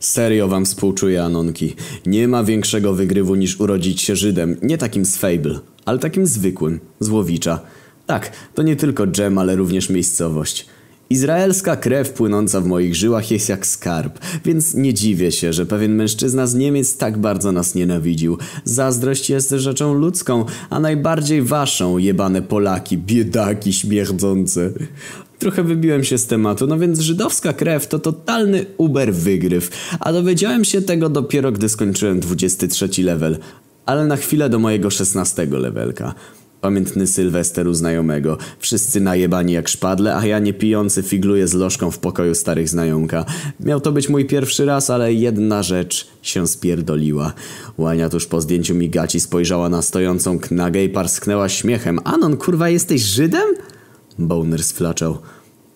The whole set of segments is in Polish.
Serio wam współczuję, Anonki. Nie ma większego wygrywu niż urodzić się Żydem. Nie takim z Fable, ale takim zwykłym, z Łowicza. Tak, to nie tylko dżem, ale również miejscowość. Izraelska krew płynąca w moich żyłach jest jak skarb, więc nie dziwię się, że pewien mężczyzna z Niemiec tak bardzo nas nienawidził. Zazdrość jest rzeczą ludzką, a najbardziej waszą, jebane Polaki, biedaki śmierdzące. Trochę wybiłem się z tematu, no więc żydowska krew to totalny uber wygryw, a dowiedziałem się tego dopiero gdy skończyłem 23 level, ale na chwilę do mojego 16 levelka. Pamiętny Sylwester u znajomego. Wszyscy najebani jak szpadle, a ja nie pijący figluję z lożką w pokoju starych znajomka. Miał to być mój pierwszy raz, ale jedna rzecz się spierdoliła. Łania tuż po zdjęciu migaci spojrzała na stojącą knagę i parsknęła śmiechem. Anon, kurwa, jesteś Żydem? Boner sflaczał.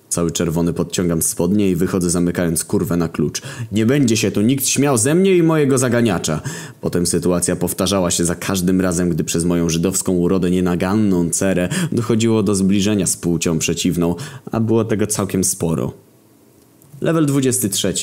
Cały czerwony podciągam spodnie i wychodzę zamykając kurwę na klucz. Nie będzie się tu nikt śmiał ze mnie i mojego zaganiacza. Potem sytuacja powtarzała się za każdym razem, gdy przez moją żydowską urodę nienaganną cerę dochodziło do zbliżenia z płcią przeciwną, a było tego całkiem sporo. Level 23.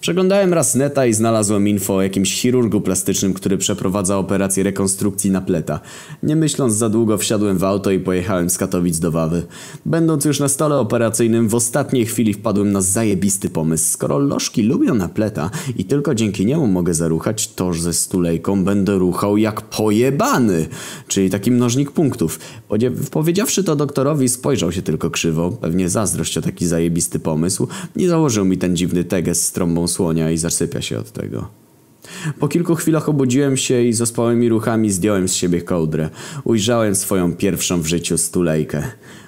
Przeglądałem raz neta i znalazłem info o jakimś chirurgu plastycznym, który przeprowadza operację rekonstrukcji napleta. Nie myśląc za długo wsiadłem w auto i pojechałem z Katowic do Wawy. Będąc już na stole operacyjnym w ostatniej chwili wpadłem na zajebisty pomysł. Skoro lożki lubią napleta i tylko dzięki niemu mogę zaruchać, to ze stulejką będę ruchał jak pojebany. Czyli taki mnożnik punktów. Powiedziawszy to doktorowi spojrzał się tylko krzywo. Pewnie zazdrość o taki zajebisty pomysł. Nie założył mi ten dziwny teges z trąbą słonia i zasypia się od tego. Po kilku chwilach obudziłem się i z ospałymi ruchami zdjąłem z siebie kołdrę. Ujrzałem swoją pierwszą w życiu stulejkę.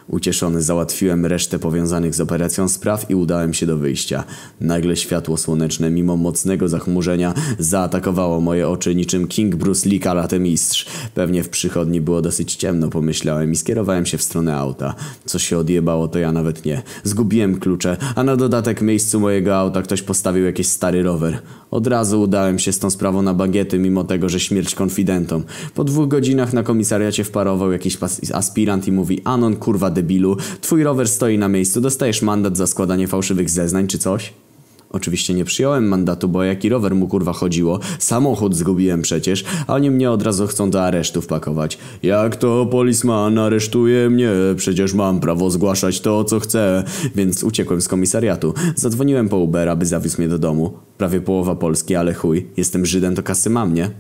Ucieszony załatwiłem resztę powiązanych z operacją spraw i udałem się do wyjścia. Nagle światło słoneczne, mimo mocnego zachmurzenia, zaatakowało moje oczy niczym King Bruce Lee karate mistrz. Pewnie w przychodni było dosyć ciemno, pomyślałem i skierowałem się w stronę auta. Co się odjebało, to ja nawet nie. Zgubiłem klucze, a na dodatek miejscu mojego auta ktoś postawił jakiś stary rower. Od razu udałem się z tą sprawą na bagiety, mimo tego, że śmierć konfidentom. Po dwóch godzinach na komisariacie wparował jakiś aspirant i mówi Anon kurwa debilu, twój rower stoi na miejscu, dostajesz mandat za składanie fałszywych zeznań czy coś? Oczywiście nie przyjąłem mandatu, bo jaki rower mu kurwa chodziło. Samochód zgubiłem przecież, a oni mnie od razu chcą do aresztu wpakować. Jak to polisman aresztuje mnie? Przecież mam prawo zgłaszać to, co chcę. Więc uciekłem z komisariatu. Zadzwoniłem po Ubera, by zawiózł mnie do domu. Prawie połowa Polski, ale chuj. Jestem Żydem, to kasy mam, nie?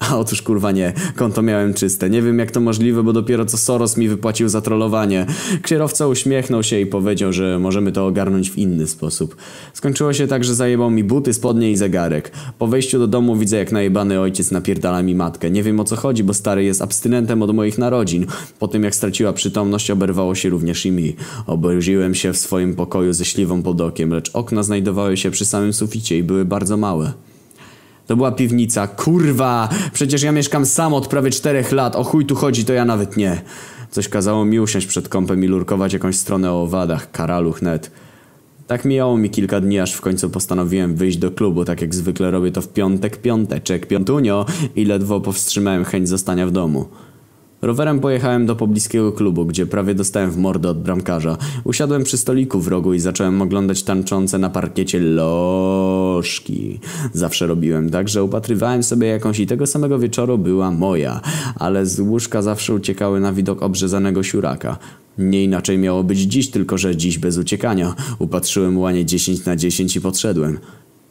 A otóż kurwa nie, konto miałem czyste. Nie wiem jak to możliwe, bo dopiero co Soros mi wypłacił za trollowanie. Kierowca uśmiechnął się i powiedział, że możemy to ogarnąć w inny sposób. Skończyło się tak, że zajebał mi buty, spodnie i zegarek. Po wejściu do domu widzę jak najebany ojciec napierdala mi matkę. Nie wiem o co chodzi, bo stary jest abstynentem od moich narodzin. Po tym jak straciła przytomność oberwało się również i mi. Obudziłem się w swoim pokoju ze śliwą pod okiem, lecz okna znajdowały się przy samym suficie i były bardzo małe. To była piwnica. Kurwa! Przecież ja mieszkam sam od prawie czterech lat. O chuj tu chodzi, to ja nawet nie. Coś kazało mi usiąść przed kąpem i lurkować jakąś stronę o owadach. Karaluch net. Tak mijało mi kilka dni, aż w końcu postanowiłem wyjść do klubu, tak jak zwykle robię to w piątek, piąteczek, piątunio i ledwo powstrzymałem chęć zostania w domu. Rowerem pojechałem do pobliskiego klubu, gdzie prawie dostałem w mordę od bramkarza. Usiadłem przy stoliku w rogu i zacząłem oglądać tańczące na parkiecie lożki. Zawsze robiłem tak, że upatrywałem sobie jakąś i tego samego wieczoru była moja, ale z łóżka zawsze uciekały na widok obrzezanego siuraka. Nie inaczej miało być dziś, tylko że dziś bez uciekania. Upatrzyłem łanie 10 na 10 i podszedłem.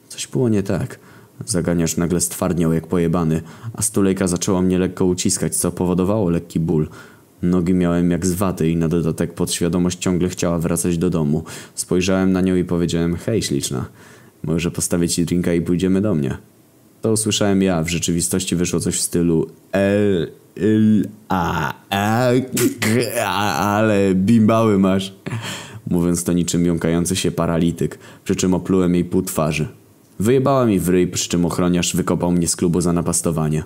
Coś było nie tak. Zaganiacz nagle stwardniał jak pojebany, a stulejka zaczęła mnie lekko uciskać, co powodowało lekki ból. Nogi miałem jak z waty i na dodatek podświadomość ciągle chciała wracać do domu. Spojrzałem na nią i powiedziałem, hej śliczna, może postawię ci drinka i pójdziemy do mnie. To usłyszałem ja, w rzeczywistości wyszło coś w stylu L, L, A, A, ale bimbały masz. Mówiąc to niczym jąkający się paralityk, przy czym oplułem jej pół twarzy. Wyjebała mi w ryj, przy czym ochroniarz wykopał mnie z klubu za napastowanie.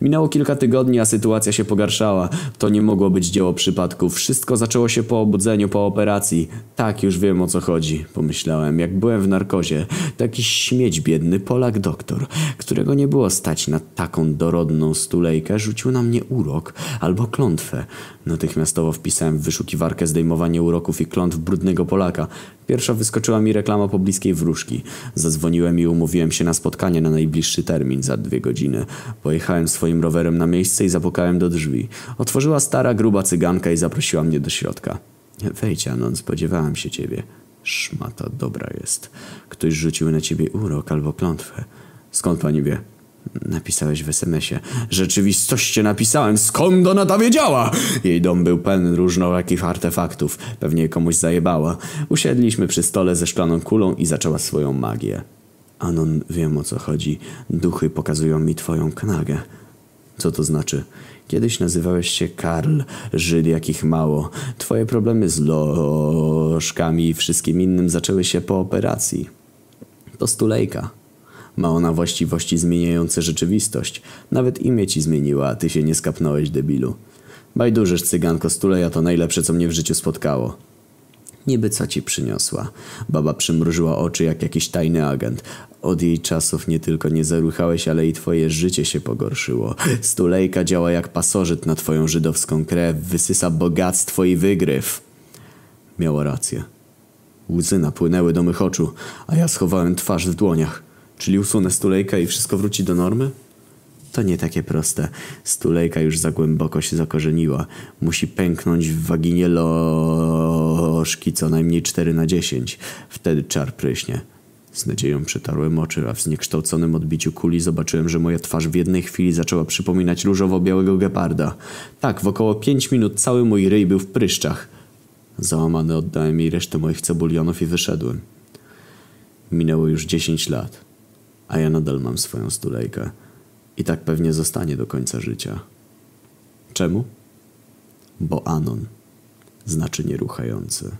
Minęło kilka tygodni, a sytuacja się pogarszała. To nie mogło być dzieło przypadku. Wszystko zaczęło się po obudzeniu, po operacji. Tak, już wiem o co chodzi, pomyślałem. Jak byłem w narkozie, taki śmieć biedny Polak doktor, którego nie było stać na taką dorodną stulejkę, rzucił na mnie urok albo klątwę. Natychmiastowo wpisałem w wyszukiwarkę zdejmowanie uroków i klątw brudnego Polaka. Pierwsza wyskoczyła mi reklama pobliskiej wróżki. Zadzwoniłem i umówiłem się na spotkanie na najbliższy termin za dwie godziny. Pojechałem swoim rowerem na miejsce i zapukałem do drzwi. Otworzyła stara, gruba cyganka i zaprosiła mnie do środka. Wejdź, Anon, spodziewałem się ciebie. Szmata dobra jest. Ktoś rzucił na ciebie urok albo klątwę. Skąd pani wie? Napisałeś w SMS-ie. Rzeczywistości napisałem. Skąd ona to wiedziała? Jej dom był pełen różnorakich artefaktów. Pewnie komuś zajebała. Usiedliśmy przy stole ze szklaną kulą i zaczęła swoją magię. Anon, wiem o co chodzi. Duchy pokazują mi twoją knagę. Co to znaczy? Kiedyś nazywałeś się Karl, Żyd jakich mało. Twoje problemy z lożkami i wszystkim innym zaczęły się po operacji. To stulejka. Ma ona właściwości zmieniające rzeczywistość. Nawet imię ci zmieniła, a ty się nie skapnąłeś, debilu. Bajdurzysz, cyganko, stuleja to najlepsze, co mnie w życiu spotkało. Niby co ci przyniosła. Baba przymrużyła oczy jak jakiś tajny agent. Od jej czasów nie tylko nie zaruchałeś, ale i twoje życie się pogorszyło. Stulejka działa jak pasożyt na twoją żydowską krew, wysysa bogactwo i wygryw. Miała rację. Łzy napłynęły do mych oczu, a ja schowałem twarz w dłoniach. Czyli usunę stulejka i wszystko wróci do normy? To nie takie proste. Stulejka już za głęboko się zakorzeniła. Musi pęknąć w waginie lożki co najmniej 4 na 10. Wtedy czar pryśnie. Z nadzieją przetarłem oczy, a w zniekształconym odbiciu kuli zobaczyłem, że moja twarz w jednej chwili zaczęła przypominać różowo-białego geparda. Tak, w około 5 minut cały mój ryj był w pryszczach. Załamany oddałem jej resztę moich cebulionów i wyszedłem. Minęło już 10 lat, a ja nadal mam swoją stulejkę. I tak pewnie zostanie do końca życia. Czemu? Bo Anon znaczy nieruchający.